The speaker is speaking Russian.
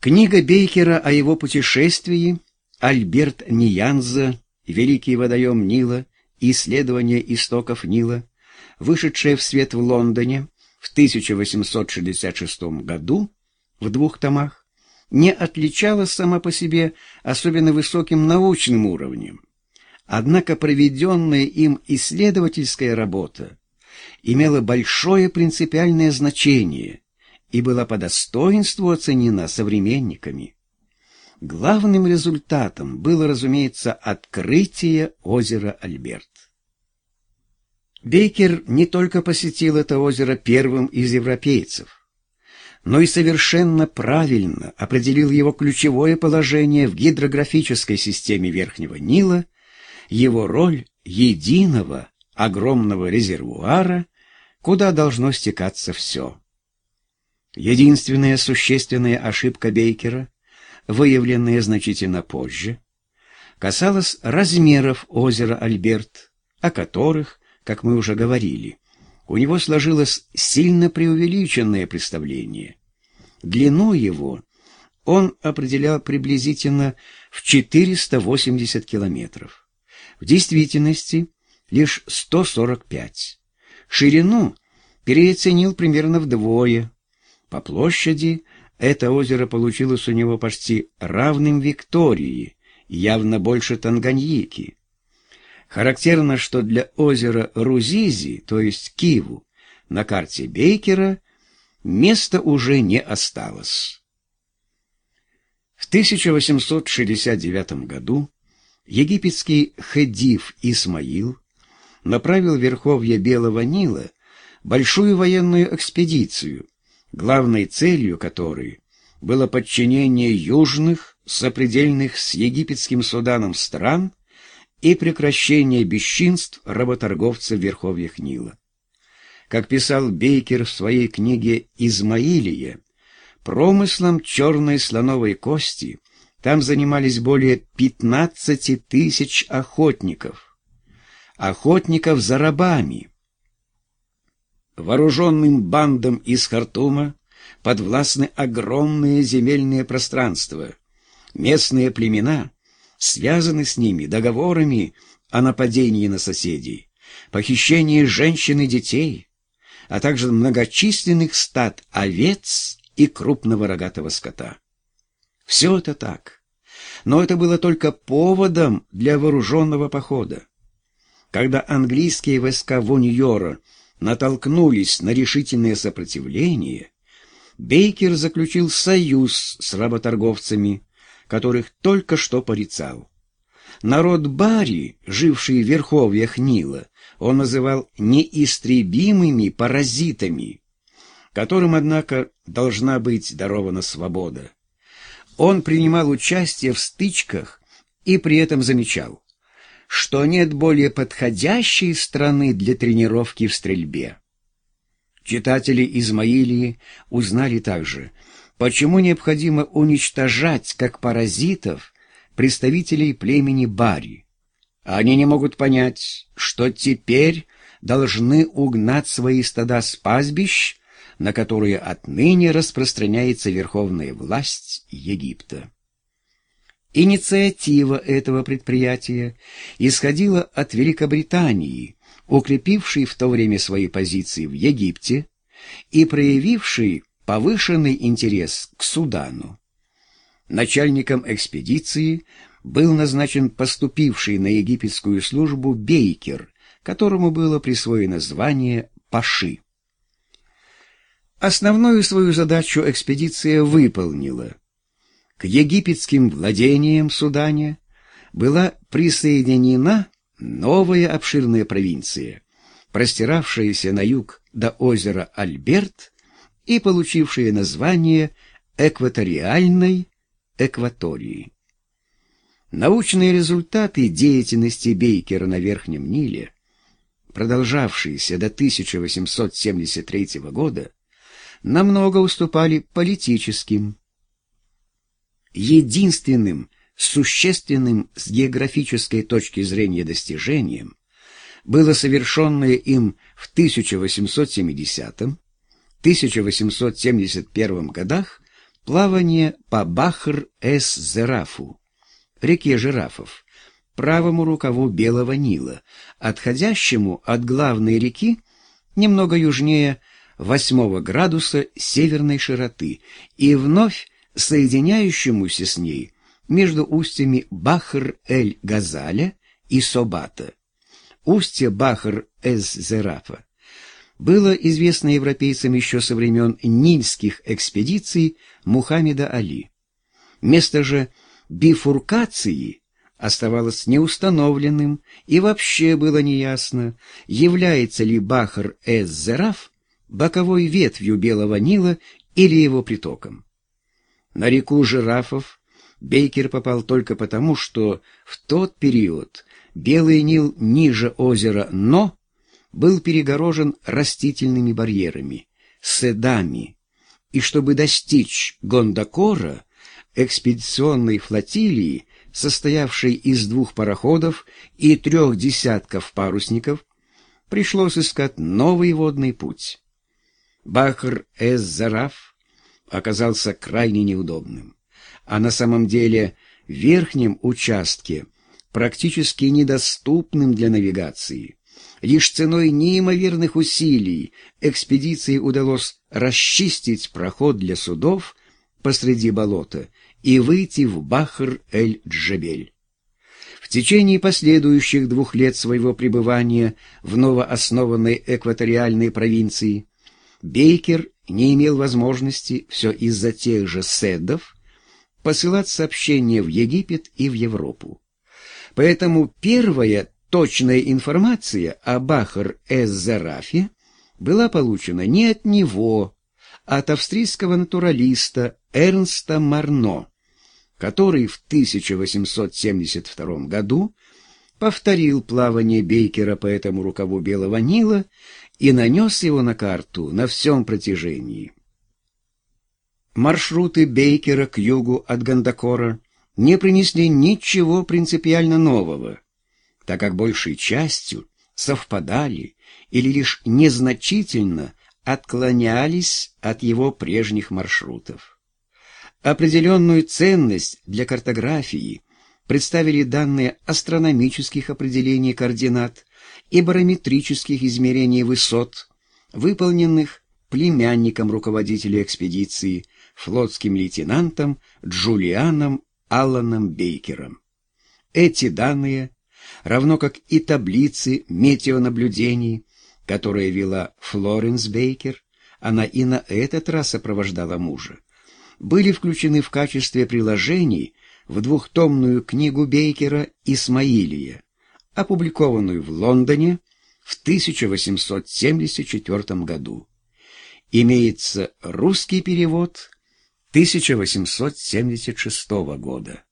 Книга Бейкера о его путешествии «Альберт Ниянза. Великий водоем Нила. Исследование истоков Нила», вышедшая в свет в Лондоне в 1866 году в двух томах, не отличалась сама по себе особенно высоким научным уровнем. Однако проведенная им исследовательская работа имела большое принципиальное значение – и была по достоинству оценена современниками. Главным результатом было, разумеется, открытие озера Альберт. Бейкер не только посетил это озеро первым из европейцев, но и совершенно правильно определил его ключевое положение в гидрографической системе Верхнего Нила, его роль единого огромного резервуара, куда должно стекаться все. Единственная существенная ошибка Бейкера, выявленная значительно позже, касалась размеров озера Альберт, о которых, как мы уже говорили, у него сложилось сильно преувеличенное представление. Длину его он определял приблизительно в 480 километров. В действительности лишь 145. Ширину переоценил примерно вдвое, по площади это озеро получилось у него почти равным Виктории, явно больше Танганьики. Характерно, что для озера Рузизи, то есть Киву, на карте Бейкера места уже не осталось. В 1869 году египетский хедив Исмаил направил верховье Белого Нила большую военную экспедицию – главной целью которой было подчинение южных, сопредельных с египетским Суданом стран и прекращение бесчинств работорговцев в верховьях Нила. Как писал Бейкер в своей книге «Измаилия», промыслом черной слоновой кости там занимались более 15 тысяч охотников. Охотников за рабами, Вооруженным бандам из Хартума подвластны огромные земельные пространства. Местные племена связаны с ними договорами о нападении на соседей, похищении женщин и детей, а также многочисленных стад овец и крупного рогатого скота. Все это так, но это было только поводом для вооруженного похода. Когда английские войска Воньора натолкнулись на решительное сопротивление, Бейкер заключил союз с работорговцами, которых только что порицал. Народ Бари, живший в верховьях Нила, он называл неистребимыми паразитами, которым, однако, должна быть дарована свобода. Он принимал участие в стычках и при этом замечал что нет более подходящей страны для тренировки в стрельбе. Читатели Измаилии узнали также, почему необходимо уничтожать как паразитов представителей племени Бари. Они не могут понять, что теперь должны угнать свои стада с пастбищ, на которые отныне распространяется верховная власть Египта. Инициатива этого предприятия исходила от Великобритании, укрепившей в то время свои позиции в Египте и проявившей повышенный интерес к Судану. Начальником экспедиции был назначен поступивший на египетскую службу Бейкер, которому было присвоено звание Паши. Основную свою задачу экспедиция выполнила – к египетским владениям Судане была присоединена новая обширная провинция, простиравшаяся на юг до озера Альберт и получившая название экваториальной экватории. Научные результаты деятельности Бейкера на Верхнем Ниле, продолжавшиеся до 1873 года, намного уступали политическим, единственным существенным с географической точки зрения достижением было совершенное им в 1870-1871 годах плавание по Бахр-эс-Зерафу, реке жирафов, правому рукаву Белого Нила, отходящему от главной реки немного южнее 8 градуса северной широты и вновь соединяющемуся с ней между устьями Бахр-эль-Газаля и Собата. Устье Бахр-эс-Зерафа было известно европейцам еще со времен нильских экспедиций Мухаммеда Али. Место же бифуркации оставалось неустановленным, и вообще было неясно, является ли Бахр-эс-Зераф боковой ветвью Белого Нила или его притоком. На реку жирафов Бейкер попал только потому, что в тот период Белый Нил ниже озера Но был перегорожен растительными барьерами, седами, и чтобы достичь Гондокора, экспедиционной флотилии, состоявшей из двух пароходов и трех десятков парусников, пришлось искать новый водный путь. Бахр-эс-Зараф оказался крайне неудобным, а на самом деле в верхнем участке практически недоступным для навигации. Лишь ценой неимоверных усилий экспедиции удалось расчистить проход для судов посреди болота и выйти в Бахр-эль-Джебель. В течение последующих двух лет своего пребывания в новооснованной экваториальной провинции Бейкер не имел возможности все из-за тех же седов посылать сообщения в Египет и в Европу. Поэтому первая точная информация о Бахар-эс-Зарафе была получена не от него, а от австрийского натуралиста Эрнста Марно, который в 1872 году повторил плавание Бейкера по этому рукаву Белого Нила и нанес его на карту на всем протяжении. Маршруты Бейкера к югу от Гандакора не принесли ничего принципиально нового, так как большей частью совпадали или лишь незначительно отклонялись от его прежних маршрутов. Определенную ценность для картографии представили данные астрономических определений координат и барометрических измерений высот, выполненных племянником руководителя экспедиции, флотским лейтенантом Джулианом Алланом Бейкером. Эти данные, равно как и таблицы метеонаблюдений, которые вела Флоренс Бейкер, она и на этот раз сопровождала мужа, были включены в качестве приложений в двухтомную книгу Бейкера «Исмаилия», опубликованную в Лондоне в 1874 году. Имеется русский перевод 1876 года.